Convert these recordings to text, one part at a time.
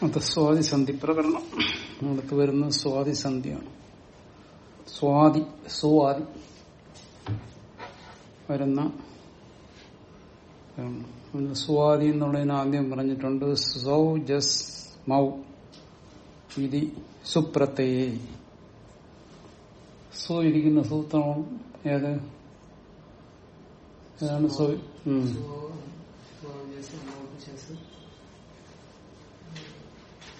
അത് സ്വാതിസന്ധി പ്രകരണം അടുത്ത് വരുന്ന സ്വാതിസന്ധിയാണ് സ്വാതി സ്വാതി വരുന്ന. സ്വാതി എന്നുള്ളതിന് ആദ്യം പറഞ്ഞിട്ടുണ്ട് സൗ ജസ് മൗ ഇതി സുപ്രത്തയെ സു ഇരിക്കുന്ന സൂത്രം ഏത് ഏതാണ് സു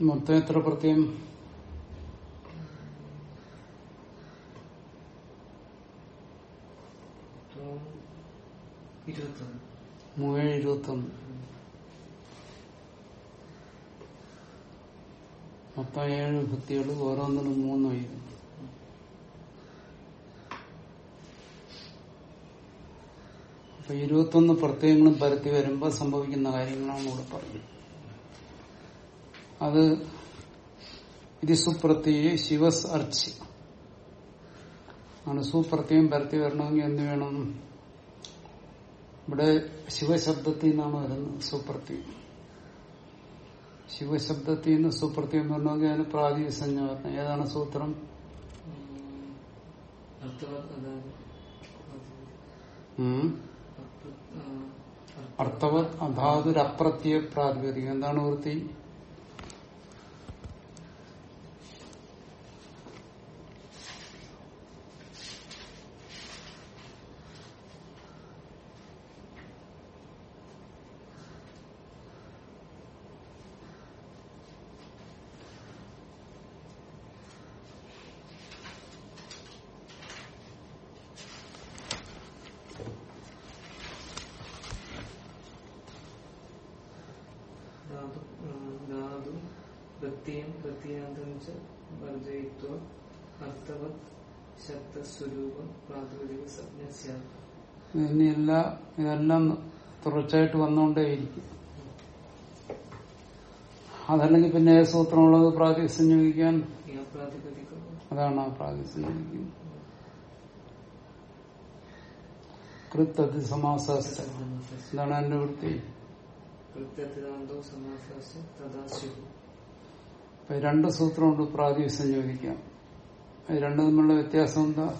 മൊത്തം എത്ര പ്രത്യം മൂവേഴ് ഇരുപത്തൊന്ന് മൊത്തം ഏഴ് ഭിത്തികൾ ഓരോന്നിനും മൂന്നായിരുന്നു അപ്പൊ ഇരുപത്തൊന്ന് പ്രത്യയങ്ങളും പരത്തി വരുമ്പോൾ സംഭവിക്കുന്ന കാര്യങ്ങളാണ് ഇവിടെ പറഞ്ഞത്. അത് ഇത് സുപ്രത്യയെ ശിവസ് അർച്ച്. ആണ് സുപ്രത്യം പരത്തി വരണമെങ്കിൽ എന്ത് വേണം? ഇവിടെ ശിവശബ്ദത്തിൽ നിന്നാണ് വരുന്നത് സുപ്രത്യം ശിവശബ്ദത്തിൽ നിന്ന് സുപ്രത്യം വരണമെങ്കിൽ അതിന് പ്രാതിസഞ്ജ വരണം. ഏതാണ് സൂത്രം? ഉം. അർത്ഥവത് അതാതൊരു അപ്രത്യ പ്രാതിപതികം എന്താണ് വൃത്തി? വർജയിത്വ അർത്ഥവത് ശബ്ദസ്വരൂപം പ്രാതിപതിക സംജ്ഞ സ്യാത് ഇനി എല്ലാ ഇതെല്ലാം തുടർച്ചയായിട്ട് വന്നുകൊണ്ടേയിരിക്കും. അതല്ലെങ്കിൽ പിന്നെ ഏ സൂത്രമുള്ളത് പ്രാതിസഞ്ജീവിക്കാൻ യാ അതാണ് ആ പ്രാതിസഞ്ജീവിക്കുന്നത് കൃത്തതി എന്താണ് എന്റെ വൃത്തി. കൃത്യത്തിനാന്തോ സമാസാസ്യം. തഥാ ശിവു ഇപ്പൊ രണ്ട് സൂത്രമുണ്ട് പ്രാതിസഞ്ജീവിക്കാം അത് രണ്ടു തമ്മിലുള്ള വ്യത്യാസം എന്താ?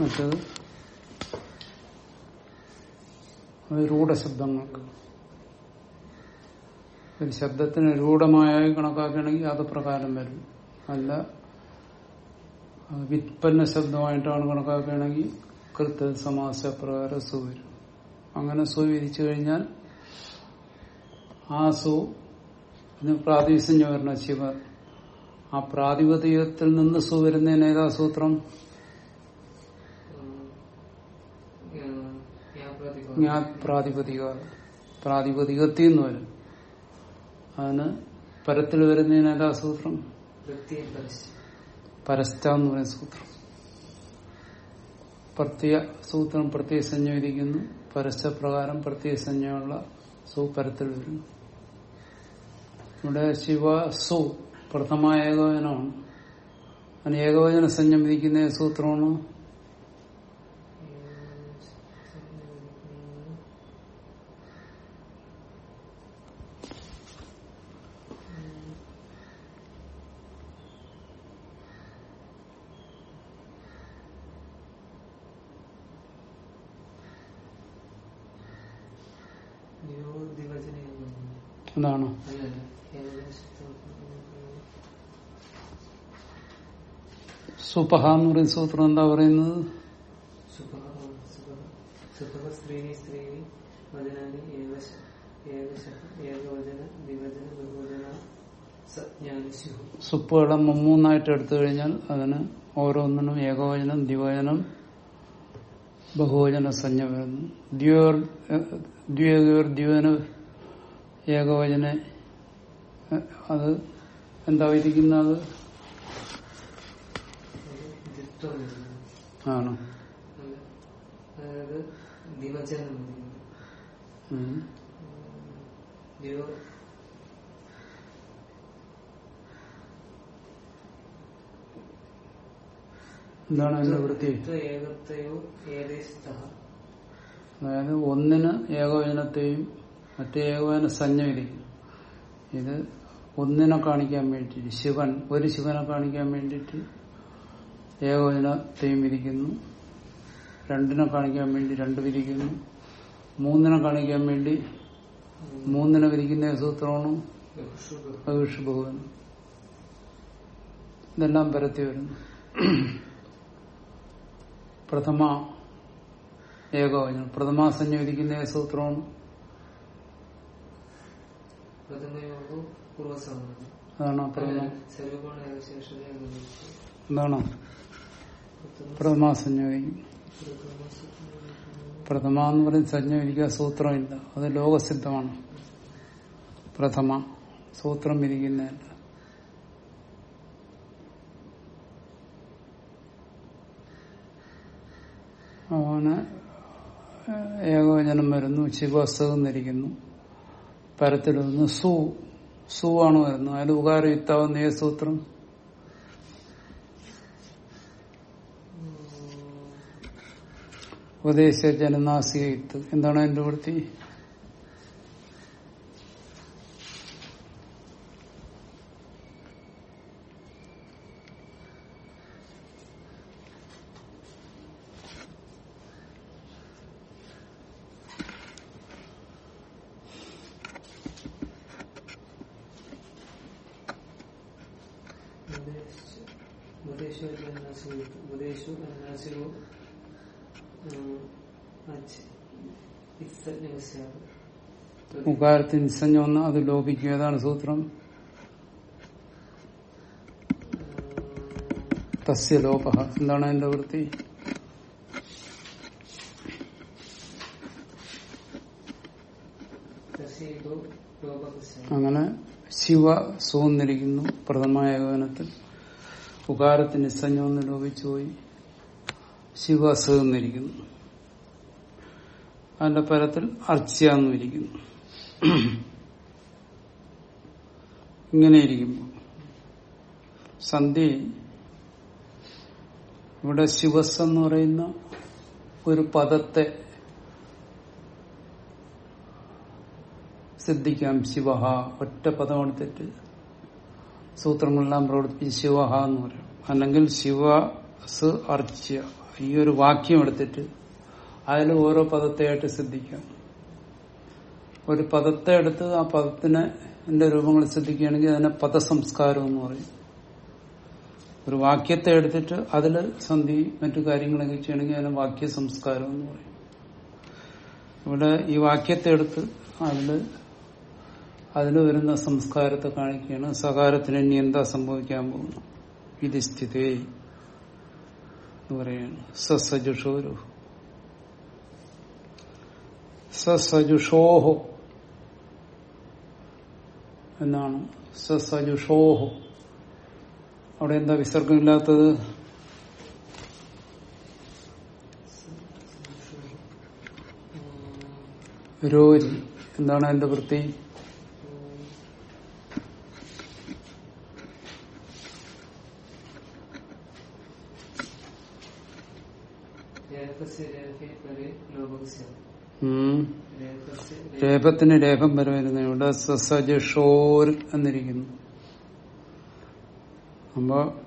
മറ്റത്? രൂഢശബ്ദങ്ങൾക്ക്. ഒരു ശബ്ദത്തിന് രൂഢമായി കണക്കാക്കുകയാണെങ്കിൽ അത് പ്രകാരം വരും. അല്ല വിത്പന്ന ശബ്ദമായിട്ടാണ് കണക്കാക്കുകയാണെങ്കിൽ കൃത്യ സമാസ പ്രകാരം സു വരും. അങ്ങനെ സു വിധിച്ചു കഴിഞ്ഞാൽ ആ സു പ്രാതിസഞ്ജ വരണ ശിവ. ആ പ്രാതിപതികത്തിൽ നിന്ന് സു വരുന്നതിന് ഏതാ സൂത്രം? പ്രാതിപതിക ഞാൻ പ്രാതിപതിക പ്രാതിപതികത്തിൽ നിന്ന് വരും. അതിന് പരത്തിൽ വരുന്നതിന് ഏതാ സൂത്രം? പരസ്ഥ പറയുന്ന സൂത്രം. പ്രത്യ സൂത്രം പ്രത്യേക സഞ്ജ ഇരിക്കുന്നു പ്രകാരം പ്രത്യേക സഞ്ജയുള്ള സൂപരത്തിൽ വരുന്നു. ഇവിടെ ശിവ സു പ്രഥമ ഏകോചനമാണ് അങ്ങനെ ഏകോചന സംജ്ഞം വിധിക്കുന്ന ഏത് സൂത്രമാണ് സുപഹ എന്ന് പറയുന്ന സൂത്രം എന്താ പറയുന്നത് സുപ്പുകളെ മുമ്മൂന്നായിട്ട് എടുത്തു കഴിഞ്ഞാൽ അതിന് ഓരോന്നിനും ഏകവചനം ദ്വിവചനം ബഹുവചന സഞ്ജ വരുന്നു ദ്വിയോർ ദ്വിവന ഏകവചന അത് എന്താ വരുന്നു. ആണ്? അല്ല. അതായത് ദിവചനം വരുന്നു. എന്താണ് അതിന്റെ വൃത്തി? അതായത് ഒന്നിന് ഏകവചനത്തെയും മറ്റേ ഏകവചന സഞ്ജ ഇത് ഒന്നിനെ കാണിക്കാൻ വേണ്ടിയിട്ട് ശിവൻ ഒരു ശിവനെ കാണിക്കാൻ വേണ്ടിയിട്ട് ഏകവചനത്തെയും വിരിക്കുന്നു രണ്ടിനെ കാണിക്കാൻ വേണ്ടി രണ്ട് വിരിക്കുന്നു. മൂന്നിനെ കാണിക്കാൻ വേണ്ടി മൂന്നിനെ വിരിക്കുന്ന സൂത്രമാണ് ഭവിഷ് ഭഗവൻ ഇതെല്ലാം പരത്തി വരുന്നു പ്രഥമ ഏകവചനം. പ്രഥമാസഞ്ജ വിരിക്കുന്ന സൂത്രമാണ്. അതാണ് അപ്പുറം പ്രഥമ എന്താണ്? പ്രഥമ എന്ന് പറയുന്ന സഞ്ജ ആ സൂത്രമില്ല. അത് ലോകസിദ്ധമാണ്. പ്രഥമ സൂത്രം ഇരിക്കുന്നതല്ല അവന് ഏകവചനം വരുന്നു ശിവസ്തകം ധരിക്കുന്നു പരത്തിൽ വരുന്നു സു സു ആണ് വരുന്നത്. അതിൽ ഉകാരയുക്താവുന്ന ഏ സൂത്രം? ഉപദേശ ജനനാസിയത്ത് എന്താണ് എന്റെ വൃത്തി ഉപദേശോ എന്നാസികോ ഉപദേശോ എന്നാസികോ ഉകാരത്തിന് നിസ്സഞ്ജം വന്ന അത് ലോപിക്കും. ഏതാണ് സൂത്രം? തസ്യ ലോപ എന്താണ് അതിന്റെ വൃത്തി? അങ്ങനെ ശിവ സൂന്നിരിക്കുന്നു പ്രഥമായ ഏകോപനത്തിൽ ഉകാരത്തിന് നിസ്സഞ്ജം ഒന്ന് ലോപിച്ചു പോയി. ശിവ സന്നിരിക്കുന്നു അതിന്റെ പരത്തിൽ അർച്ച്യ എന്നും ഇരിക്കുന്നു ഇങ്ങനെ ഇരിക്കുമ്പോൾ സന്ധി ഇവിടെ ശിവസ് എന്ന് പറയുന്ന ഒരു പദത്തെ സിദ്ധിക്കാം. ശിവഹ ഒറ്റ പദമാണ് തെറ്റ്. സൂത്രങ്ങളെല്ലാം പ്രവർത്തിപ്പിച്ച് ശിവഹ എന്ന് പറയും. അല്ലെങ്കിൽ ശിവസ് അർച്ച്യ ഈ ഒരു വാക്യം എടുത്തിട്ട് അതിൽ ഓരോ പദത്തെയായിട്ട് സിദ്ധിക്കാം. ഒരു പദത്തെ എടുത്ത് ആ പദത്തിന് എന്റെ രൂപങ്ങൾ ശ്രദ്ധിക്കുകയാണെങ്കിൽ അതിനെ പദസംസ്കാരം എന്ന് പറയും. ഒരു വാക്യത്തെ എടുത്തിട്ട് അതിൽ സന്ധി മറ്റു കാര്യങ്ങളൊക്കെ ചെയ്യണമെങ്കിൽ അതിനെ വാക്യ സംസ്കാരം എന്ന് പറയും. ഇവിടെ ഈ വാക്യത്തെ എടുത്ത് അതിൽ അതിന് വരുന്ന സംസ്കാരത്തെ കാണിക്കുകയാണ്. സകാരത്തിന് ഇനി എന്താ സംഭവിക്കാൻ പോകുന്നു? ഇത് സ്ഥിതേ എന്ന് പറയുകയാണ്. സസജുഷോരു. സസജുഷോഹോ. എന്നാണ്. സസജുഷോഹോ അവിടെ എന്താ വിസർഗമില്ലാത്തത്? രോരി. എന്താണ് അതിന്റെ വൃത്തി? രേപത്തിന് രേഖം വരെ വരുന്നു ഇവിടെ സസജഷോർ എന്നിരിക്കുന്നു. അപ്പോ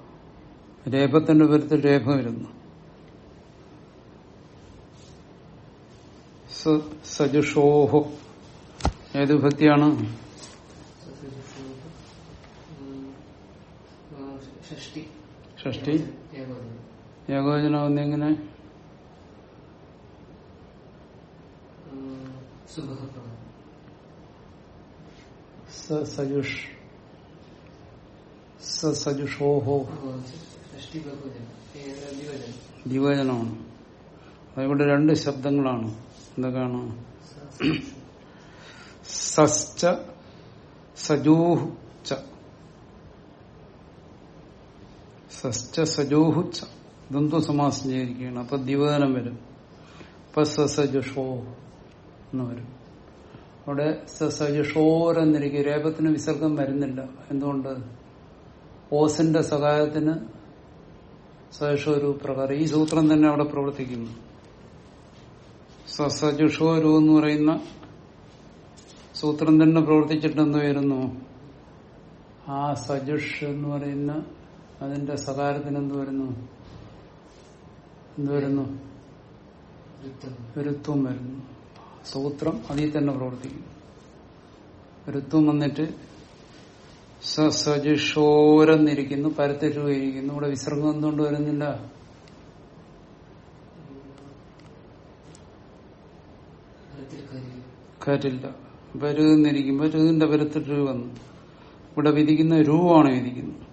രേപത്തിന്റെ പേരത്തിൽ രേഖ വരുന്നു. സജുഷോഹോ. ഏത് ഭക്തിയാണ് ഷഷ്ടി. ഏകോചനം സുഖപ്രദം സ- സജുഷ് സജുഷോഹോ ദ്വിവചനമാണ് അതിവിടെ രണ്ട് ശബ്ദങ്ങളാണ്. എന്തൊക്കെയാണ്? സശ്ച സജൂഹു ച. സശ്ച സജൂഹു ച. ദ്വന്ദ്വ സമാസം ചെയ്തിരിക്കുകയാണ്. അപ്പൊ ദ്വിവചനം വരും. അപ്പൊ സസജുഷോ എന്ന് വരും. അവിടെ സസജുഷോരെന്നിരിക്കും രേപത്തിന് വിസർഗം വരുന്നില്ല. എന്തുകൊണ്ട്? ഓസിന്റെ സഹായത്തിന് സജുഷോരൂ പ്രകാരം ഈ സൂത്രം തന്നെ അവിടെ പ്രവർത്തിക്കുന്നു. സസജുഷോരു എന്ന് പറയുന്ന സൂത്രം തന്നെ പ്രവർത്തിച്ചിട്ടെന്ന് വരുന്നു? ആ സജുഷ് എന്ന് പറയുന്ന അതിന്റെ സകാരത്തിന് എന്ത് വരുന്നു? എന്ത് വരുന്നു? ഋത്വം വരുന്നു. സൂത്രം അതിൽ തന്നെ പ്രവർത്തിക്കുന്നു. ഋത്വം വന്നിട്ട് സസജിഷോരന്നിരിക്കുന്നു പരത്തിരിക്കുന്നു ഇവിടെ വിസർഗം എന്തുകൊണ്ട് വരുന്നില്ല? കാറ്റില്ല അപ്പൊ രുന്നിരിക്കുമ്പോ രുവിന്റെ പരത്തിട്ട് വന്നു. ഇവിടെ വിധിക്കുന്ന രൂപമാണ് വിധിക്കുന്നത്.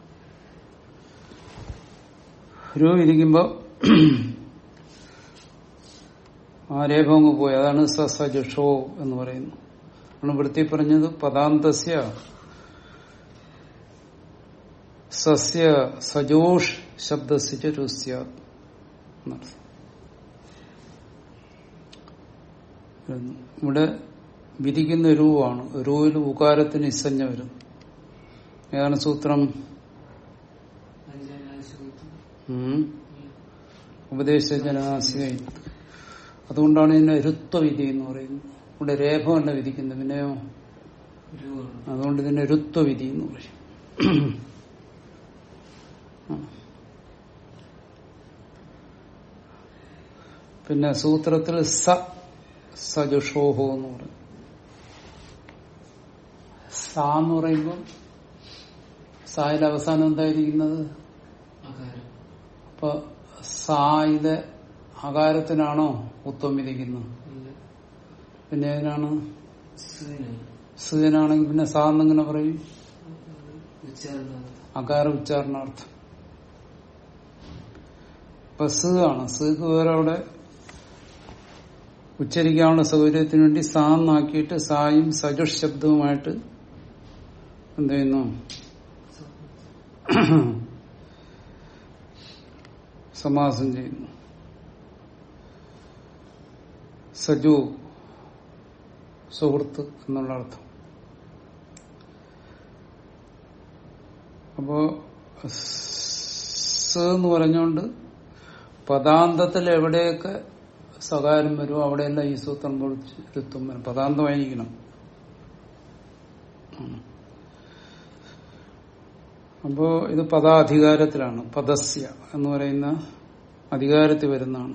രൂപ വിധിക്കുമ്പോ ആ രേഖ അങ്ങ് പോയി. അതാണ് സസജുഷോ എന്ന് പറയുന്നു ആണ് വൃത്തി പറഞ്ഞത് പദാന്തസ്യ സസ്യ സജോഷ് ശബ്ദസിച്ച് രുസ്യ ഇവിടെ വിധിക്കുന്ന രൂപമാണ്. രൂവിൽ ഉകാരത്തിന് ഇസഞ്ഞ വരും ഏതാണ് സൂത്രം? പഞ്ചാനാശുദ്ധം ഉം. ഉപദേശജനാസിക അതുകൊണ്ടാണ് ഇതിനെ രുത്വവിധി എന്ന് പറയുന്നത്. ഇവിടെ രേഖ അല്ല വിധിക്കുന്നത് പിന്നെയോ അതുകൊണ്ട് ഇതിനെ രുത്വവിധി എന്ന് പറയും. പിന്നെ സൂത്രത്തിൽ സ സജുഷോഹോ എന്ന് പറയും. സ എന്ന് പറയുമ്പോൾ സായിൽ അവസാനം എന്തായിരിക്കുന്നത്? അപ്പൊ സായുടെ അകാരത്തിനാണോ ഉത്വം വിധിക്കുന്നത്? പിന്നെ ഏതിനാണ്? സുവിനാണ് പിന്നെ സാറിന് എങ്ങനെ പറയും? അകാര ഉച്ചാരണാർത്ഥം. ഇപ്പൊ സ് ആണ്. സിക്ക് വേറെ അവിടെ ഉച്ചരിക്കാനുള്ള സൗകര്യത്തിന് വേണ്ടി സാന്നാക്കിയിട്ട് സായും സജുഷ് ശബ്ദവുമായിട്ട് എന്ത് ചെയ്യുന്നു? സമാസം ചെയ്യുന്നു. സജു സുഹൃത്ത് എന്നുള്ള അർത്ഥം. അപ്പോ സ് എന്ന് പറഞ്ഞുകൊണ്ട് പദാന്തത്തിൽ എവിടെയൊക്കെ സകാരം വരുമോ അവിടെയെല്ലാം ഈ സൂത്രം പൊളിച്ച് ഋത്വം വരും പദാന്തമായിരിക്കണം. അപ്പോ ഇത് പദാധികാരത്തിലാണ്. പദസ്യ എന്ന് പറയുന്ന അധികാരത്തിൽ വരുന്നതാണ്.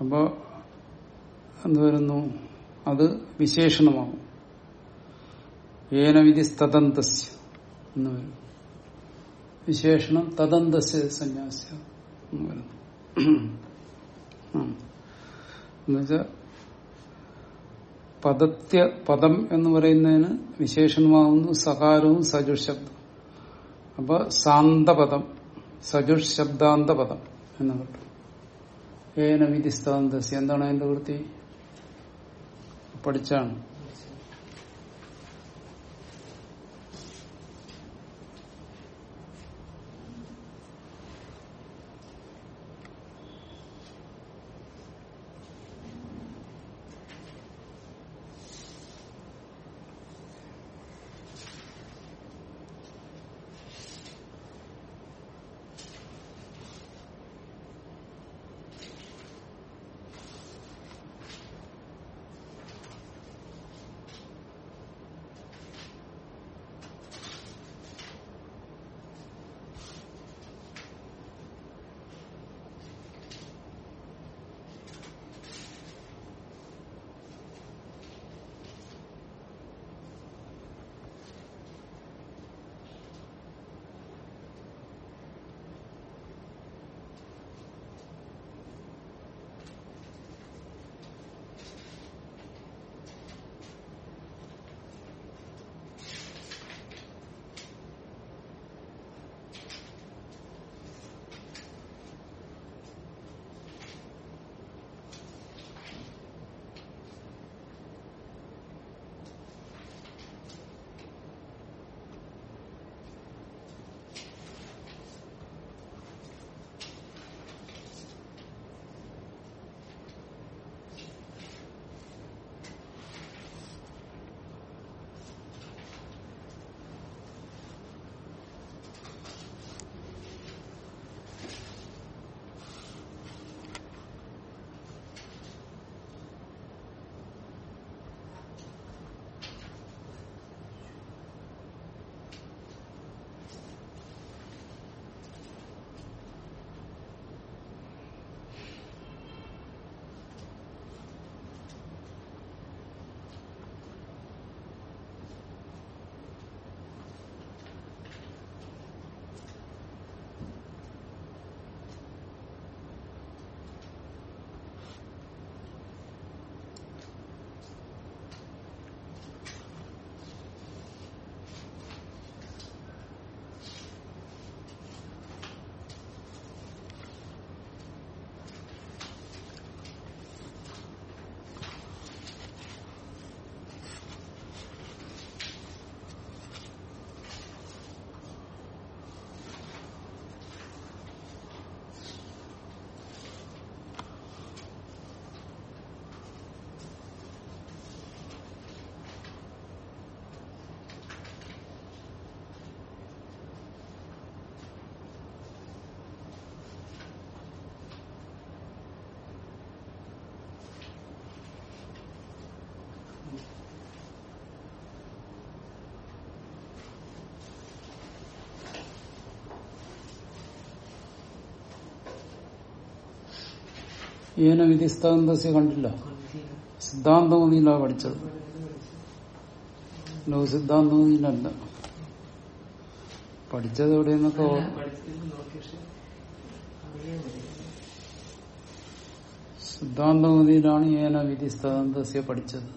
അപ്പോ എന്ത് വരുന്നു? അത് വിശേഷണമാവും ഏനവിധി തദന്തസ് എന്ന് വരും. വിശേഷണം തദന്തസ് സന്യാസ്യ എന്ന് വരുന്നു. എന്നുവെച്ചാ പദത്യ പദം എന്ന് പറയുന്നതിന് വിശേഷണമാകുന്നു സകാരവും സജുഷ് ശബ്ദം അപ്പൊ സാന്തപദം സജുഷ് ശബ്ദാന്ത പദം എന്ന് കിട്ടും ഏന വിധിസ്ഥാന്തസ് എന്താണ് അതിന്റെ വൃത്തി? പഠിച്ചാണ്. ഏന വിധിസ്താന്തസ്യ കണ്ടില്ല. സിദ്ധാന്തം ഒന്നില്ല പഠിച്ചത്. ലോ സിദ്ധാന്തമൊന്നിലല്ല പഠിച്ചത് എവിടെയെന്നൊക്കെ സിദ്ധാന്തമതിയിലാണ് ഏന വിധിസ്താന്തസ്യ പഠിച്ചത്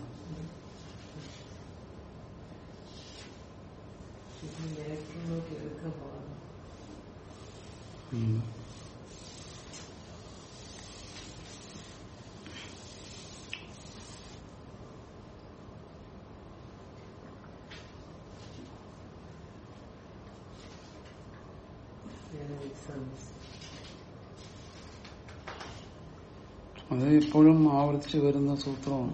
ഇത് നേരത്തെ നോക്കി എടുക്കാൻ പാടില്ല ഉം. ഞാൻ എക്സാം അത് ഇപ്പോഴും ആവർത്തിച്ചു വരുന്ന സൂത്രമാണ്.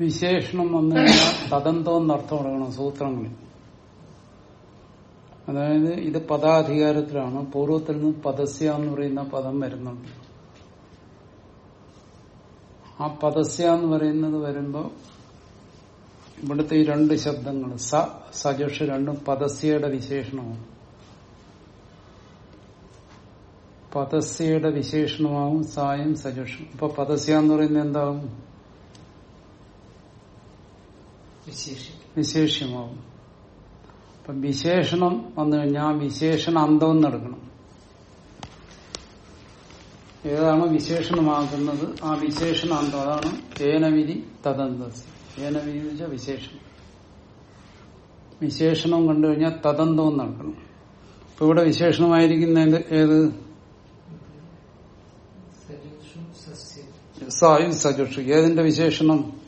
വിശേഷണം വന്നു കഴിഞ്ഞാൽ തദന്തം എന്നർത്ഥം കൊടുക്കണം സൂത്രങ്ങളിൽ. അതായത് ഇത് പദാധികാരത്തിലാണ്. പൂർവത്തിൽ നിന്ന് പദസ്യ എന്ന് പറയുന്ന പദം വരുന്നുണ്ട്. ആ പദസ്യ എന്ന് പറയുന്നത് വരുമ്പോൾ ഇവിടുത്തെ ഈ രണ്ട് ശബ്ദങ്ങൾ സ സജഷ് രണ്ടും പദസ്യയുടെ വിശേഷണമാണ്. പദസ്യയുടെ വിശേഷണമാവും സായം സജുഷം. അപ്പൊ പദസ്യ എന്ന് പറയുന്നത് എന്താവും? വിശേഷ്യമാവും അപ്പൊ വിശേഷണം വന്നു കഴിഞ്ഞാൽ വിശേഷണ അന്തം നടക്കണം ഏതാണ് വിശേഷണമാകുന്നത്? ആ വിശേഷണ അന്തം അതാണ് ഏനവിധി തദന്തസ്. ഏനവിധി എന്ന് വെച്ചാൽ വിശേഷണം. വിശേഷണം കണ്ടു കഴിഞ്ഞാൽ തദന്തം നടക്കണം ഇപ്പൊ ഇവിടെ വിശേഷണമായിരിക്കുന്ന ഏത് ഏത് സജുഷും സസ്യം സായു സജുഷു. ഏതിന്റെ വിശേഷണം?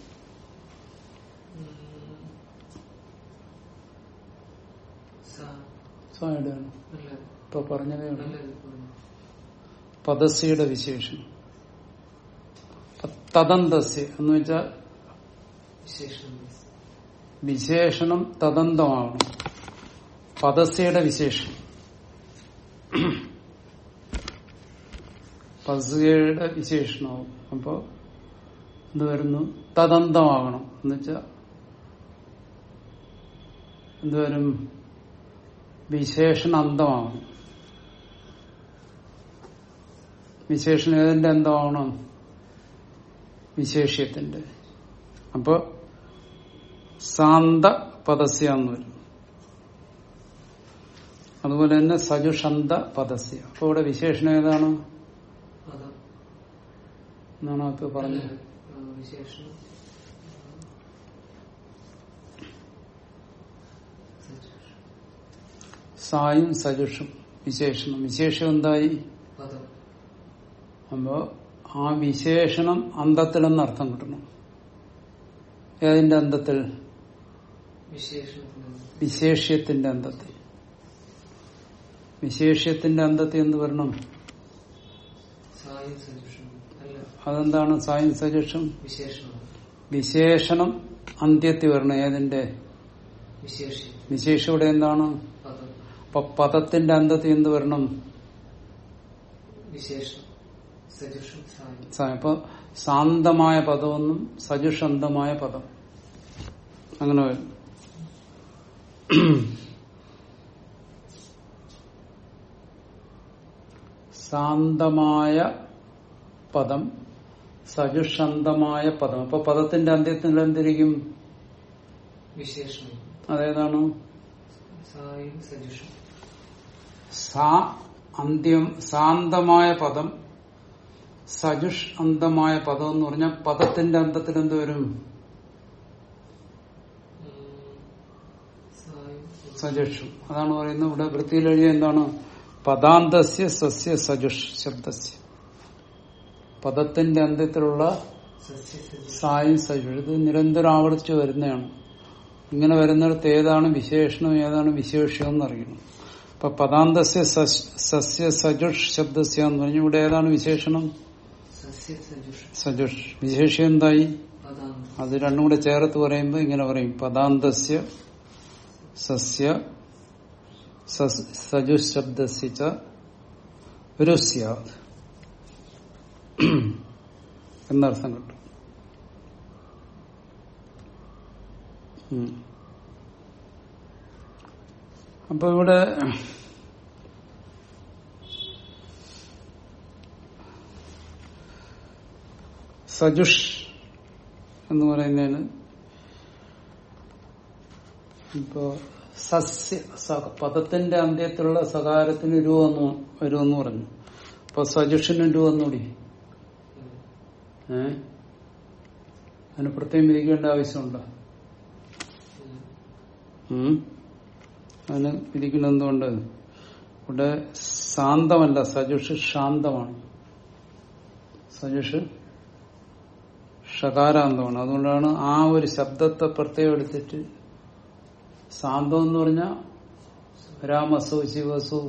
ഇപ്പൊ പറഞ്ഞതേ ഉള്ളൂ. നല്ലത് പദസ്യയുടെ വിശേഷണം തദന്തസ്യ എന്ന് വെച്ചാൽ വിശേഷണം വിശേഷണം തദന്തമാവണം പദസ്യയുടെ വിശേഷണം പദസ്യയുടെ വിശേഷണമാവും അപ്പൊ എന്ത് വരുന്നു? തദന്തമാകണം. എന്നുവെച്ചാ എന്തുവരും വിശേഷണ അന്തമാകണം വിശേഷണം ഏതിന്റെ അന്തമാവണം വിശേഷ്യത്തിന്റെ. അപ്പൊ സാന്ത പദസ്യ എന്ന് വരും. അതുപോലെ തന്നെ സജുഷന്ത പദസ്യ. അപ്പൊ ഇവിടെ വിശേഷണം ഏതാണ്? എന്നാണ് അത് പറഞ്ഞത്? സായും സജുഷും വിശേഷണം. വിശേഷം എന്തായി? അപ്പോ ആ വിശേഷണം അന്തത്തിലെന്ന് അർത്ഥം കിട്ടണം. ഏതിന്റെ അന്തത്തിൽ. വിശേഷ്യത്തിന്റെ അന്തത്തിൽ. വിശേഷ്യത്തിന്റെ അന്തത്തിൽ എന്ത് വരണം? സായും സജുഷും. അതെന്താണ് സായം സജക്ഷം വിശേഷണം. വിശേഷണം അന്ത്യത്തിൽ വരണം ഏതിന്റെ? വിശേഷം. ഇവിടെ എന്താണ്? അപ്പൊ പദത്തിന്റെ അന്തത്തിൽ എന്ത് വരണം? ഇപ്പൊ ശാന്തമായ പദമൊന്നും സജുഷന്തമായ പദം. അങ്ങനെ വരും. ശാന്തമായ പദം സജുഷന്തമായ പദം. അപ്പൊ പദത്തിന്റെ അന്ത്യത്തിൽ എന്തിരിക്കും വിശേഷണം. അതേതാണ്? സാ അന്ത്യം ശാന്തമായ പദം. സജുഷ് അന്തമായ പദം എന്ന് പറഞ്ഞാൽ പദത്തിന്റെ അന്തത്തിൽ എന്ത് വരും? സജുഷു. അതാണ് പറയുന്നത്. ഇവിടെ വൃത്തിയിൽ എഴുതിയ എന്താണ്? പദാന്തസ്യ സസ്യ സജുഷ് ശബ്ദസ്യ. പദത്തിന്റെ അന്ത്യത്തിലുള്ള സായും ഇത് നിരന്തരം ആവർത്തിച്ചു വരുന്നതാണ്. ഇങ്ങനെ വരുന്നിടത്ത് ഏതാണ് വിശേഷണം ഏതാണ് വിശേഷം എന്നറിയണം. അപ്പൊ പദാന്തസ്യ സസ്യ സജുഷ് ശബ്ദസ്യ എന്ന് പറഞ്ഞു ഇവിടെ ഏതാണ് വിശേഷണം? സജുഷും. വിശേഷം എന്തായി? അത് രണ്ടും കൂടെ ചേർത്ത് പറയുമ്പോൾ ഇങ്ങനെ പറയും. പദാന്തസ്യ സസ്യ സജുശബ്ദസ്യ രുസ്യാത് എന്നർത്ഥം കിട്ടും. അപ്പൊ ഇവിടെ സജുഷ് എന്ന് പറയുന്നതിന് ഇപ്പോ സസ്യ പദത്തിന്റെ അന്ത്യത്തിലുള്ള സകാരത്തിന് രൂപം വരുമെന്ന് പറഞ്ഞു. അപ്പൊ സജുഷിന് രൂപെന്നൂടി ഏ? അതിന് പ്രത്യേകം വിധിക്കേണ്ട ആവശ്യമുണ്ടോ. അതിന് വിധിക്കുന്നത് എന്തുകൊണ്ട്? ഇവിടെ ശാന്തമല്ല സജുഷ് ശാന്തമാണ്. സജുഷ് ഷകാരാന്തമാണ് അതുകൊണ്ടാണ് ആ ഒരു ശബ്ദത്തെ പ്രത്യേകം എടുത്തിട്ട് ശാന്തം എന്ന് പറഞ്ഞ രാമസു ശിവസു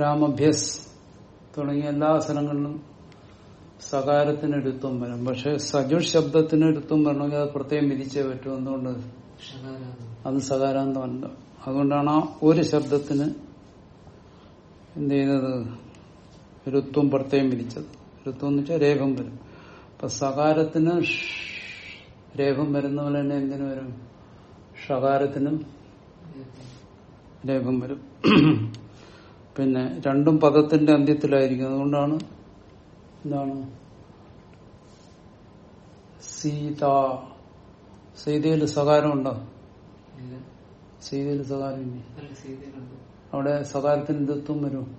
രാമഭ്യസ് തുടങ്ങിയ എല്ലാ സ്ഥലങ്ങളിലും സകാരത്തിന് എടുത്തും വരും പക്ഷെ സജുഷ് ശബ്ദത്തിന് എടുത്തും വരണമെങ്കിൽ അത് പ്രത്യേകം വിധിച്ചേ പറ്റും. എന്തുകൊണ്ട്? അത് സകാരാന്തമല്ല അതുകൊണ്ടാണ് ആ ഒരു ശബ്ദത്തിന് എന്ത് ചെയ്തത്? ഋത്വം പ്രത്യേകം വിധിച്ചത്. ഋത്വം എന്ന് വെച്ചാൽ രേഖം വരും. അപ്പൊ സകാരത്തിന് രേഖം വരുന്ന പോലെ തന്നെ എന്തിനു വരും? ഷകാരത്തിനും രേഖം വരും. പിന്നെ രണ്ടും പദത്തിന്റെ അന്ത്യത്തിലായിരിക്കും. അതുകൊണ്ടാണ് എന്താണ്? സീത സീതയിൽ സകാരം ഉണ്ടോ ഇല്ല. സീതയിൽ സകാരം അവിടെ സകാരത്തിന് ദത്വം വരും.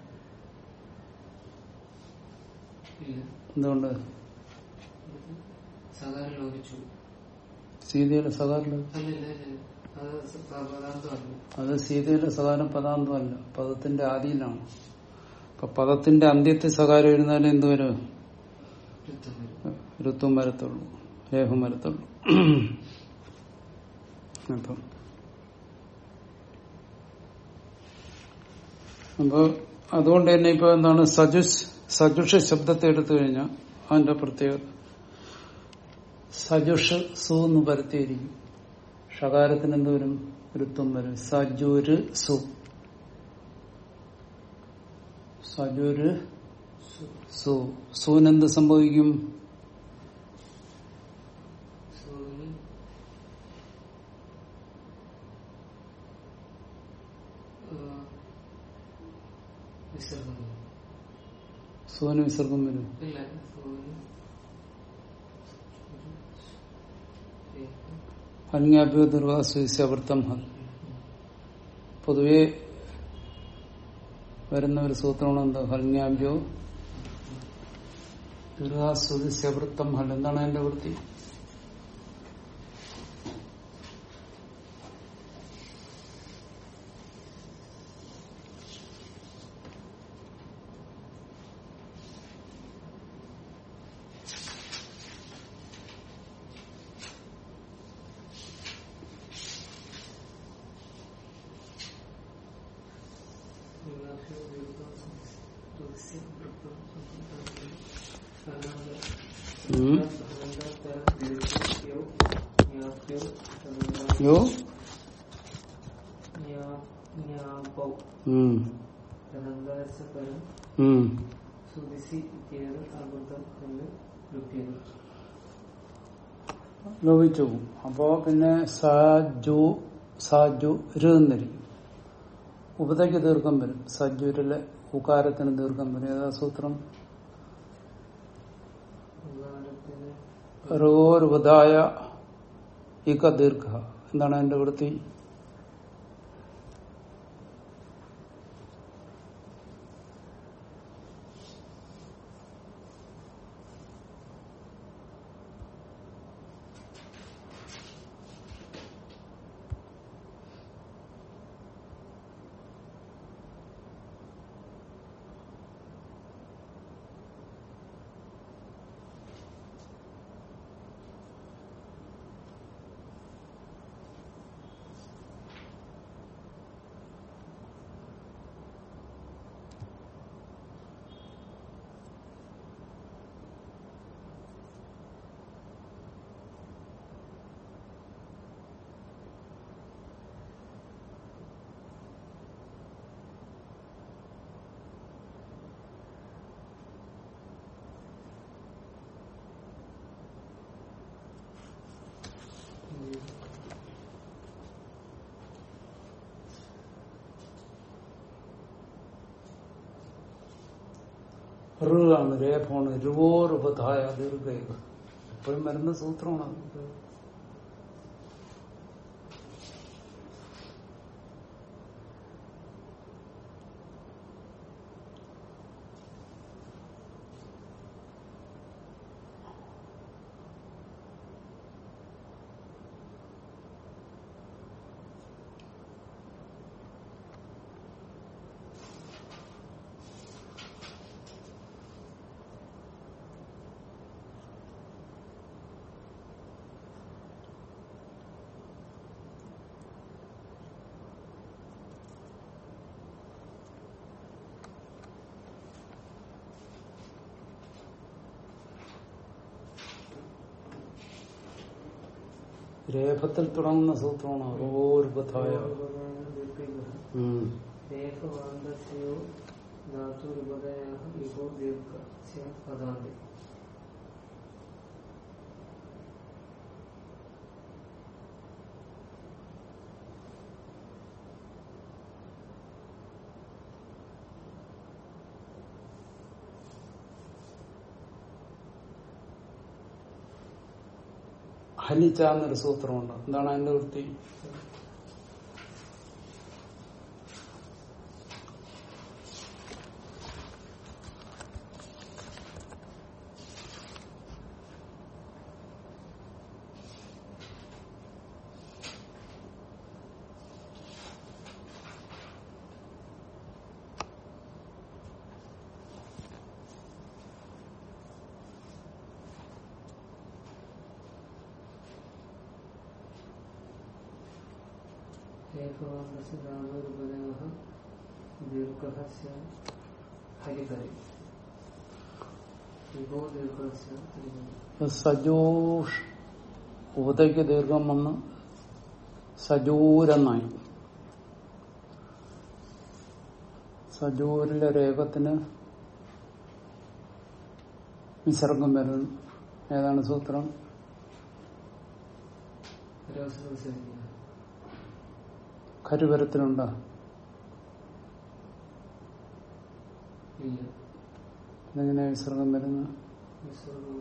എന്തുകൊണ്ട്? സീതയിലെ സകാരം അത് സീതയുടെ സകാരം പദാന്തമല്ല. പദത്തിന്റെ ആദിയിലാണ്. അപ്പൊ പദത്തിന്റെ അന്ത്യത്തിൽ സകാരം എഴുന്നാലും എന്ത് വരും? ഋത്വം വരും ഋത്വം വരത്തുള്ളൂ രേഖം വരത്തുള്ളൂ അപ്പം. അപ്പൊ അതുകൊണ്ട് തന്നെ ഇപ്പൊ എന്താണ് സജുഷ് സജുഷ ശബ്ദത്തെ എടുത്തു കഴിഞ്ഞാൽ അതിന്റെ പ്രത്യേകത. സജുഷ് സു എന്ന് പരത്തിയിരിക്കും. ഷകാരത്തിന് എന്ത് വരും? ഋത്വം വരും. സജുര് സു. സജുര് സു സൂന് എന്ത് സംഭവിക്കും. സൂന് വിസർഗം. വരും. ഹൽങ്യാഭ്യോ ദുർവാസുവൃത്തം പൊതുവെ വരുന്ന ഒരു സൂത്രമാണ് എന്താ ഹൽങ്യാഭ്യോ ദുർവാസുവൃത്തം ഹൽ എന്താണ് അതിന്റെ വൃത്തി ഉം. യോ ഉം. ഉം. ലോപിച്ചു പോകും. അപ്പോ പിന്നെ സാജു സാജു രുന്നിരിക്കും ഉപതയ്ക്ക് ദീർഘം വരും. സജ്ജുരിലെ ഉകാരത്തിന് ദീർഘം വരും. ഏതാ സൂത്രം? റുവോരുപതായ ഇക ദീർഘ. എന്താണ് എന്റെ വൃത്തി? ഋകാണ് രൂപോ രുവോറുപതായ ദീർഘ എപ്പോഴും വരുന്ന സൂത്രമാണ് അത്. രേഫത്തിൽ തുടങ്ങുന്ന സൂത്രമാണ് റുവോറുപതായ ഉം. ഹനിച്ച എന്നൊരു സൂത്രമുണ്ട് എന്താണ് അതിന്റെ വൃത്തി? സജൂഷ് ഉപതയ്ക്ക് ദീർഘം വന്ന് സജൂരെന്നായി സജൂരിലെ രേഖത്തിന് വിസർഗം വരുന്നു. ഏതാണ് സൂത്രം? ഒരവസരം കരുവരത്തിലുണ്ടോ ഇല്ല. ഇതെങ്ങനെ വിസർഗം വരുന്നു വിസർഗം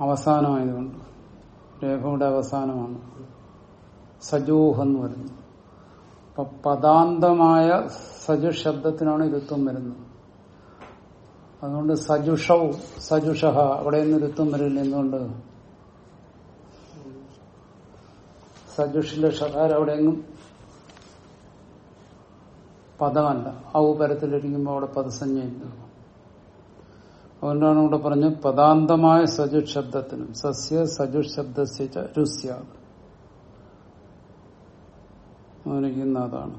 അവസാനമായതുകൊണ്ട്. രേഖയുടെ അവസാനമാണ്. സജൂഹ് എന്ന് പറയുന്നത് അപ്പൊ പദാന്തമായ സജു ശബ്ദത്തിനാണ് ഇരുത്വം വരുന്നത്. അതുകൊണ്ട് സജുഷൗ സജുഷഹ അവിടെ നിന്ന് ഇരുത്വം വരില്ല എന്തുകൊണ്ട് സജുഷിലെ ഷഹാർ അവിടെയെങ്ങും പദമല്ല. ഔപരത്തിലിരിക്കുമ്പോൾ പരത്തിലിരിക്കുമ്പോൾ അവിടെ പദസഞ്ജയില്ല അതുകൊണ്ടാണ് ഇവിടെ പറഞ്ഞത് പദാന്തമായ സജുഷ് ശബ്ദത്തിനും സസ്യ സജുഷ് ശബ്ദസ്യ രുസ്യ അവനിക്കുന്ന അതാണ്.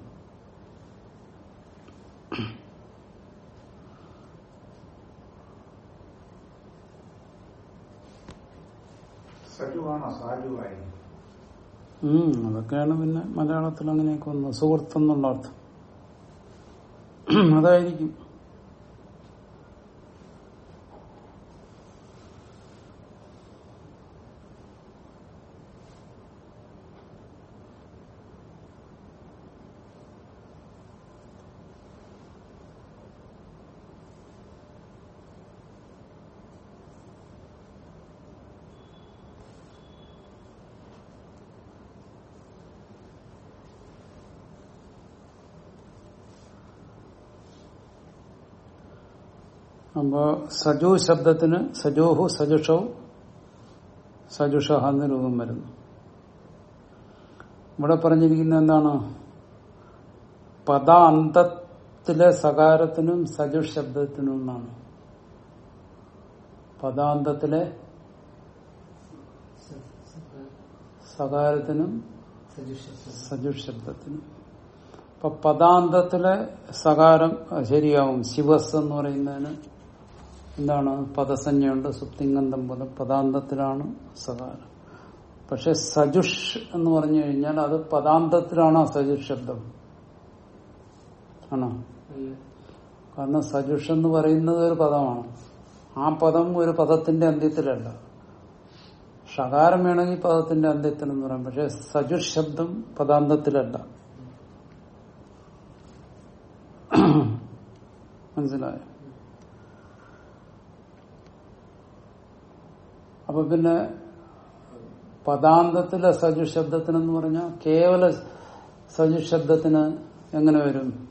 അതൊക്കെയാണ് പിന്നെ മലയാളത്തിൽ അങ്ങനെയൊക്കെ വന്നത്. സുഹൃത്ത് എന്നുള്ള അർത്ഥം. അതായിരിക്കും. അപ്പോ സജു ശബ്ദത്തിന് സജോഹു സജുഷോ സജുഷ എന്ന രൂപം വരുന്നു. ഇവിടെ പറഞ്ഞിരിക്കുന്ന എന്താണ്? പദാന്തത്തിലെ സകാരത്തിനും സജുഷ് ശബ്ദത്തിനും എന്നാണ്. പദാന്തത്തിലെ സകാരത്തിനും സജുഷ് ശബ്ദത്തിനും. അപ്പൊ പദാന്തത്തിലെ സകാരം ശരിയാവും. ശിവസ് എന്ന് പറയുന്നതിന് എന്താണ്? പദസഞ്ജയുണ്ട് സുപ്തിംഗന്തം പോലെ പദാന്തത്തിലാണ് അസകാരം പക്ഷെ സജുഷ് എന്ന് പറഞ്ഞു കഴിഞ്ഞാൽ അത് പദാന്തത്തിലാണ് ആ സജുഷ് ശബ്ദം. ആണോ? കാരണം സജുഷ് എന്ന് പറയുന്നത് ഒരു പദമാണ്. ആ പദം ഒരു പദത്തിന്റെ അന്ത്യത്തിലല്ല. ഷകാരം വേണമെങ്കിൽ പദത്തിന്റെ അന്ത്യത്തിൽ എന്ന് പറയാം. പക്ഷെ സജുഷ് ശബ്ദം പദാന്തത്തിലല്ല. മനസിലായോ അപ്പൊ പിന്നെ പദാന്തത്തിലെ സജു ശബ്ദത്തിനെന്ന് പറഞ്ഞാൽ കേവല സജു ശബ്ദത്തിന് എങ്ങനെ വരും.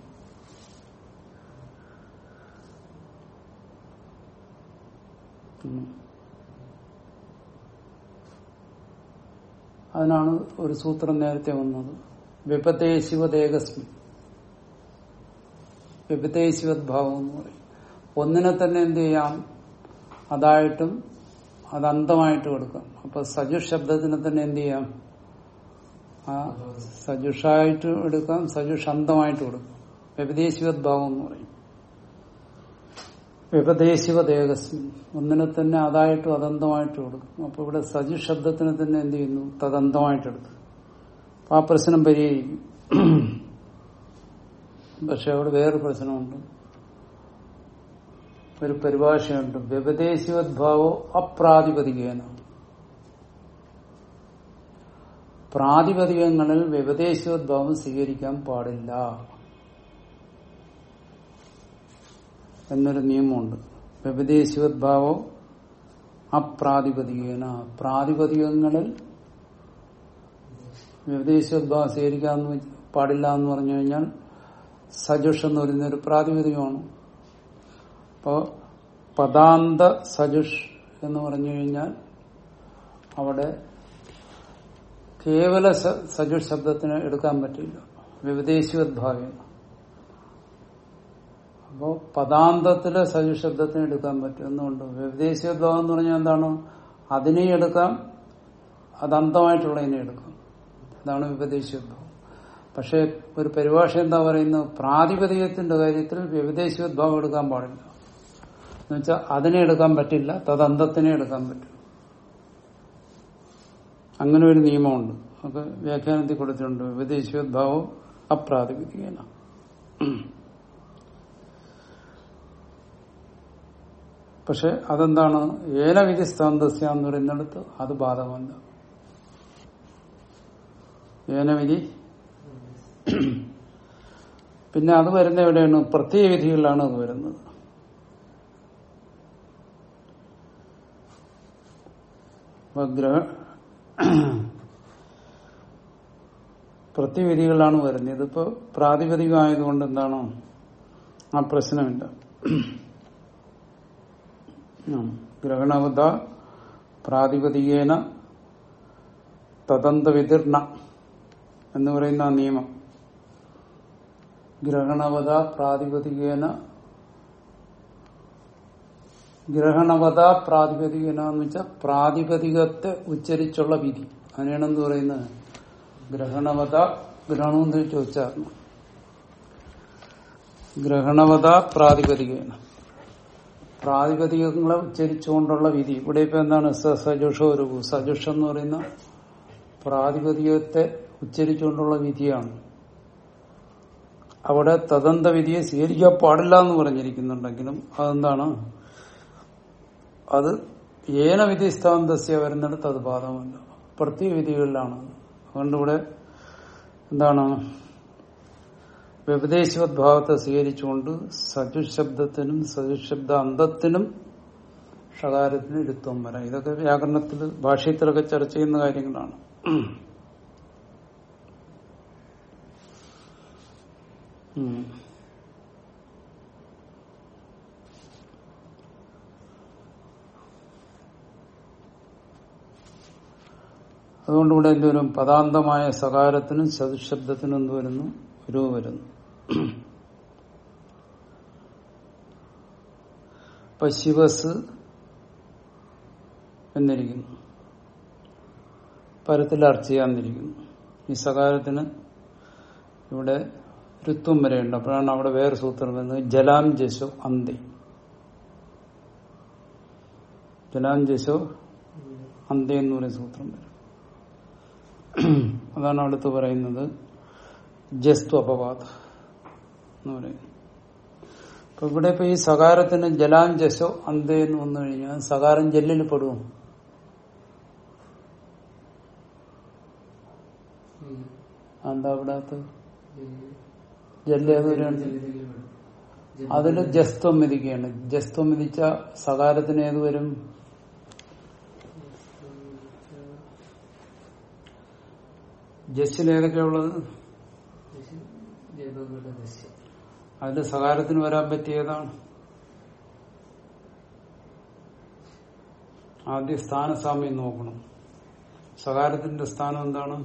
അതിനാണ് ഒരു സൂത്രം നേരത്തെ വന്നത്. വിപതേശിവദേകസ്മി വിപതേശിവദ്ഭാവം എന്ന് പറയും. ഒന്നിനെ തന്നെ എന്ത് ചെയ്യാം? അതായിട്ടും അത് അന്തമായിട്ട് കൊടുക്കാം. അപ്പൊ സജുഷ് ശബ്ദത്തിനെ തന്നെ എന്ത് ചെയ്യാം? ആ സജുഷായിട്ട് എടുക്കാം സജുഷ് അന്തമായിട്ട് കൊടുക്കാം. വ്യപദേശിവത് വ്യപദേശിവദ്ഭാവം എന്ന് പറയും. വ്യപദേശിവദേകസ്മി ഒന്നിനെ തന്നെ അതായിട്ടും അതന്തമായിട്ട് കൊടുക്കും. അപ്പൊ ഇവിടെ സജു ശബ്ദത്തിന് തന്നെ എന്ത് ചെയ്യുന്നു? തദന്തമായിട്ട് എടുക്കും. അപ്പൊ ആ പ്രശ്നം പരിഹരിക്കും. പക്ഷെ അവിടെ വേറൊരു പ്രശ്നമുണ്ട്. ഒരു പരിഭാഷയുണ്ട്. വ്യപദേശിവദ്ഭാവോ അപ്രാതിപതികേന. പ്രാതിപതികങ്ങളിൽ വ്യപദേശിവദ്ഭാവം സ്വീകരിക്കാൻ പാടില്ല. എന്നൊരു നിയമമുണ്ട്. വ്യപദേശിവദ്ഭാവോ അപ്രാതിപതികേന. പ്രാതിപതികങ്ങളിൽ വ്യപദേശിവദ്ഭാവം സ്വീകരിക്കാൻ പാടില്ല എന്ന് പറഞ്ഞു കഴിഞ്ഞാൽ സജുഷ് എന്ന് പറയുന്ന ഒരു പ്രാതിപതികമാണ്. അപ്പോ പദാന്ത സജുഷ് എന്ന് പറഞ്ഞു കഴിഞ്ഞാൽ അവിടെ കേവല സജുഷ് ശബ്ദത്തിന് എടുക്കാൻ പറ്റില്ല. വിപദേശിവദ്ഭാവം അപ്പോ പദാന്തത്തിലെ സജുഷ് ശബ്ദത്തിന് എടുക്കാൻ പറ്റും. എന്നുകൊണ്ട് വിപദേശിവദ്ഭാവം എന്ന് പറഞ്ഞാൽ എന്താണ്? അതിനെ എടുക്കാം. അത് അന്തമായിട്ടുള്ളതിനെ എടുക്കാം. അതാണ് വിപദേശിവദ്ഭാവം പക്ഷെ ഒരു പരിഭാഷ എന്താ പറയുന്നത്? പ്രാതിപതികത്തിന്റെ കാര്യത്തിൽ വിപദേശിവദ്ഭാവം എടുക്കാൻ പാടില്ല. എന്നുവെച്ചാൽ അതിനെ എടുക്കാൻ പറ്റില്ല തദന്തത്തിനെ എടുക്കാൻ പറ്റും. അങ്ങനെ ഒരു നിയമമുണ്ട്. അത് വ്യാഖ്യാനത്തിൽ കൊടുത്തിട്ടുണ്ട്. വിദേശീയോദ്ഭാവം അപ്രാതിപതികന പക്ഷെ അതെന്താണ്? ഏനവിധി സ്ഥാന്തസ്യ എന്ന് പറയുന്നിടത്ത് അത് ബാധകമല്ല. ഏനവിധി പിന്നെ അത് വരുന്ന എവിടെയാണ്? പ്രത്യേക വിധികളിലാണ് അത് വരുന്നത്. ഗ്രഹ പ്രത്യവിധികളാണ് വരുന്നത്. ഇതിപ്പോ പ്രാതിപതികമായതുകൊണ്ട് എന്താണ്? ആ പ്രശ്നമില്ല. ഗ്രഹണവത പ്രാതിപതികേന തദന്ത വിതിർണ എന്ന് പറയുന്ന നിയമം. ഗ്രഹണവത പ്രാതിപതികേന ഗ്രഹണവത പ്രാതിപതികന എന്ന് വെച്ചാൽ പ്രാതിപതികത്തെ ഉച്ചരിച്ചുള്ള വിധി. അതിനാണെന്ന് പറയുന്നത്? ഗ്രഹണവത ഗ്രഹണം എന്ന് ചോദിച്ചായിരുന്നു ഗ്രഹണവത പ്രാതിപതികന പ്രാതിപതികങ്ങളെ ഉച്ചരിച്ചുകൊണ്ടുള്ള വിധി. ഇവിടെ ഇപ്പൊ എന്താണ്? സജുഷോ സജുഷ സജുഷ് എന്ന് പറയുന്ന പ്രാതിപതികത്തെ ഉച്ചരിച്ചുകൊണ്ടുള്ള വിധിയാണ്. അവിടെ തദന്ത വിധിയെ സ്വീകരിക്കാൻ പാടില്ല എന്ന് പറഞ്ഞിരിക്കുന്നുണ്ടെങ്കിലും അതെന്താണ്? അത് ഏന വിധിസ്ഥാന്തസ്യ വരുന്നിടത്ത് അത് ബാധകമല്ല. പ്രത്യേക വിധികളിലാണ്. അതുകൊണ്ട് ഇവിടെ എന്താണ്? വ്യപദേശവദ്ഭാവത്തെ സ്വീകരിച്ചുകൊണ്ട് സജുശബ്ദത്തിനും സജുശബ്ദ അന്തത്തിനും ഷകാരത്തിനും ഇരുത്വം വരാം. ഇതൊക്കെ വ്യാകരണത്തിൽ ഭാഷയത്തിലൊക്കെ ചർച്ച ചെയ്യുന്ന കാര്യങ്ങളാണ്. ഉം. അതുകൊണ്ട് ഇവിടെ വരും പദാന്തമായ സകാരത്തിനും ചതുശബ്ദത്തിനും എന്ത് വരുന്നു? രൂപ വരുന്നു. ഇപ്പൊ ശിവസ് എന്നിരിക്കുന്നു. പരത്തിൽ അർച്ചയാന്നിരിക്കുന്നു ഈ സകാരത്തിന് ഇവിടെ ഋത്വം വരെയുണ്ട് അപ്പോഴാണ് അവിടെ വേറെ സൂത്രം വരുന്നത്. ജലാം ജശോ അന്തി. ജലാം ജശോ അന്തി എന്ന് പറയുന്ന സൂത്രം വരും. അതാണ് അടുത്ത് പറയുന്നത്. ജസ്തു അപവാദ എന്ന് പറയുന്നത് അപ്പൊ ഇവിടെ ഇപ്പൊ ഈ സകാരത്തിന് ജലാം ജശോ അന്തേ എന്ന് വന്നു കഴിഞ്ഞാൽ സകാരം ജല്ലിൽ പെടുവോ എന്താ അവിടെ ഉം. ജല്ല്. അതിൽ ജസ്ത്വം വിധിക്കുകയാണ് ജസ്ത്വം വിധിച്ച സകാരത്തിന് ഏത് വരും? ജസ്സിൽ ഏതൊക്കെയാ ഉള്ളത്? അതിന്റെ സകാരത്തിന് വരാൻ പറ്റിയതാണ് ആദ്യം സ്ഥാനസാമ്യം നോക്കണം. സകാരത്തിന്റെ സ്ഥാനം എന്താണ്?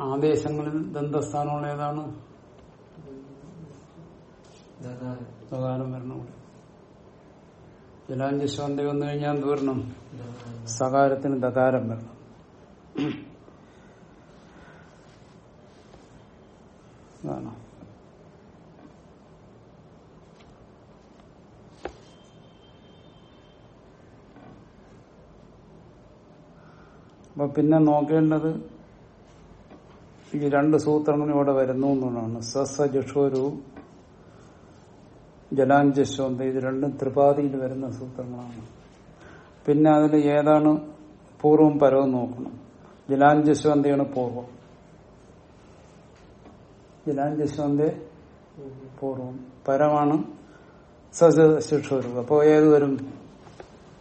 ആദേശങ്ങളിൽ ദന്തസ്ഥാനമുള്ള ഏതാണ്? സകാരം വരണം ജലാഞ്ജസ്വന്തി വന്നു കഴിഞ്ഞാൽ എന്ത് വരണം? സകാരത്തിന് ദകാരം വരണം അതാണ് അപ്പൊ പിന്നെ നോക്കേണ്ടത് ഈ രണ്ട് സൂത്രങ്ങളും ഇവിടെ വരുന്നു എന്നുള്ളതാണ്. സസജുഷോരവും ജലാഞ്ജസ്വന്ത ഇത് രണ്ടും ത്രിപാതിയിൽ വരുന്ന സൂത്രങ്ങളാണ്. പിന്നെ അതിൽ ഏതാണ് പൂർവം പരവും നോക്കണം? ജലാഞ്ജസ്വന്തയാണ് പൂർവം ജലാഞ്ജസ്വന്ത പൂർവം പരമാണ് സജുഷോരു അപ്പോ ഏത് വരും?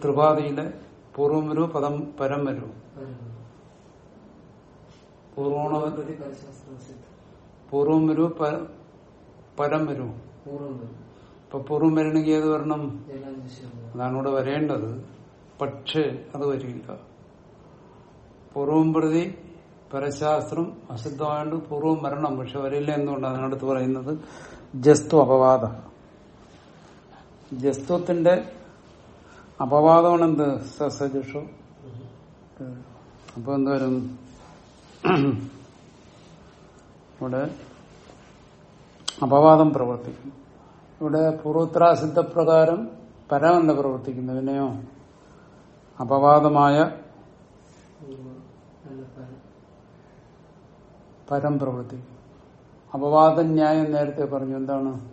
ത്രിപാതിയിലെ പൂർവം വരൂ പദം പരം വരൂ. പൂർവോണ പൂർവം വരൂ പരം വരൂ. ഇപ്പൊ പൂർവം വരണമെങ്കിൽ ഏത് വരണം? അതാണ് ഇവിടെ വരേണ്ടത്. പക്ഷേ അത് വരില്ല. പൂർവം പ്രതി പരശാസ്ത്രം അസിദ്ധമായത് പൂർവം വരണം. പക്ഷെ വരില്ല എന്തുകൊണ്ടാണ് അതിനടുത്ത് പറയുന്നത് ജസ്തു അപവാദ. ജസ്ത്വത്തിന്റെ അപവാദമാണ് എന്ത് സസജുഷോ അപ്പൊ എന്തുവരും ഇവിടെ അപവാദം പ്രവർത്തിക്കും ഇവിടെ പൂർവോത്തരാസിദ്ധ പ്രകാരം പരമല്ല പ്രവർത്തിക്കുന്നു. പിന്നെയോ അപവാദമായ പരം പരം പ്രവർത്തിക്കും അപവാദ ന്യായം നേരത്തെ പറഞ്ഞു. എന്താണ്?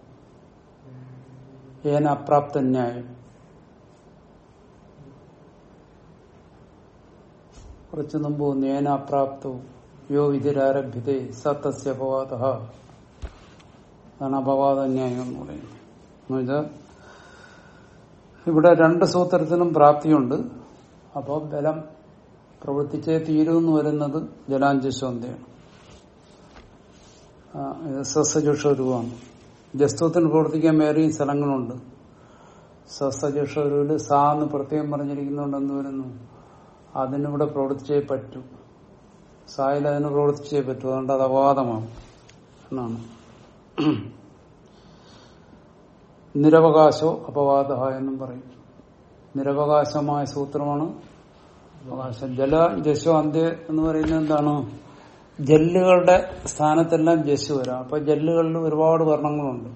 ഏന അപ്രാപ്ത ന്യായം കുറച്ചു മുമ്പ് ഏന അപ്രാപ്തവും. യോ വിധിരാരംഭിത സത്യ അപവാദ അതാണ് അപവാദ ന്യായം എന്ന് പറയുന്നത്. ഇവിടെ രണ്ട് സൂത്രത്തിനും പ്രാപ്തിയുണ്ട്. അപ്പോൾ ബലം പ്രവർത്തിച്ചേ തീരുമെന്ന് വരുന്നത് ജലാഞ്ജസ്വന്തയാണ് രൂപമാണ് ജസ്ത്വത്തിന് പ്രവർത്തിക്കാൻ വേറെയും സ്ഥലങ്ങളുണ്ട്. സസ്സജുഷരുവിൽ സാ എന്ന് പ്രത്യേകം പറഞ്ഞിരിക്കുന്നുണ്ട് എന്ത് വരുന്നു? അതിനിവിടെ പ്രവർത്തിച്ചേ പറ്റൂ. സായിൽ അതിന് പ്രവർത്തിച്ചേ പറ്റൂ. അതുകൊണ്ട് അത് അപവാദമാണ്. എന്നാണ്. നിരവകാശോ അപവാദ എന്നും പറയും. നിരവകാശമായ സൂത്രമാണ്. അവകാശം ജല ജശു അന്ത്യ എന്ന് പറയുന്നത് എന്താണ്? ജല്ലുകളുടെ സ്ഥാനത്തെല്ലാം ജസ് വരാം. അപ്പൊ ജല്ലുകളിൽ ഒരുപാട് വർണങ്ങളുണ്ട്.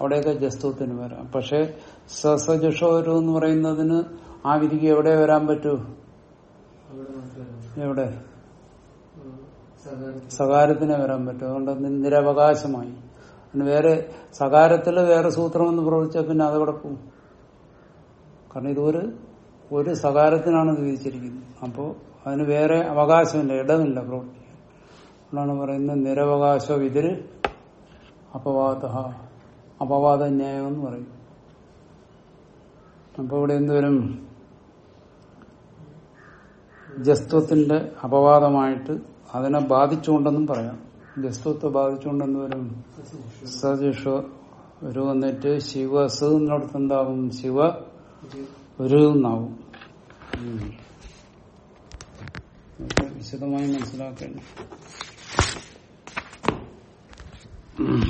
അവിടെയൊക്കെ ജസ്തുത്തിന് വരാം. പക്ഷെ സസജഷോരു എന്ന് പറയുന്നതിന് ആ വിധിക്ക് എവിടെ വരാൻ പറ്റൂ? എവിടെ? സകാരത്തിനെ വരാൻ പറ്റും. അതുകൊണ്ട് അത് നിരവകാശമായി. വേറെ സകാരത്തിൽ വേറെ സൂത്രമെന്ന് പ്രവർത്തിച്ചാൽ പിന്നെ അതവിടെ പോകും കാരണം ഇതൊരു ഒരു സകാരത്തിനാണ് വിധിച്ചിരിക്കുന്നത്. അപ്പോൾ അതിന് വേറെ അവകാശമില്ല ഇടമില്ല പ്രവർത്തിക്കാൻ അതുകൊണ്ടാണ് പറയുന്നത് നിരവകാശ വിതിര് അപവാദ അപവാദ ന്യായം എന്ന് പറയും. അപ്പോൾ ഇവിടെ എന്തുവരും ജസ്ത്വത്തിന്റെ അപവാദമായിട്ട് അതിനെ ബാധിച്ചുകൊണ്ടെന്നും പറയാം. ജസ്ത്വത്തെ ബാധിച്ചുകൊണ്ടെന്ന് വരും. സജിഷ ഒരു വന്നിട്ട് ശിവ സ് എന്താകും ശിവ ഒരു എന്നാവും. വിശദമായി മനസ്സിലാക്കണം ഉം.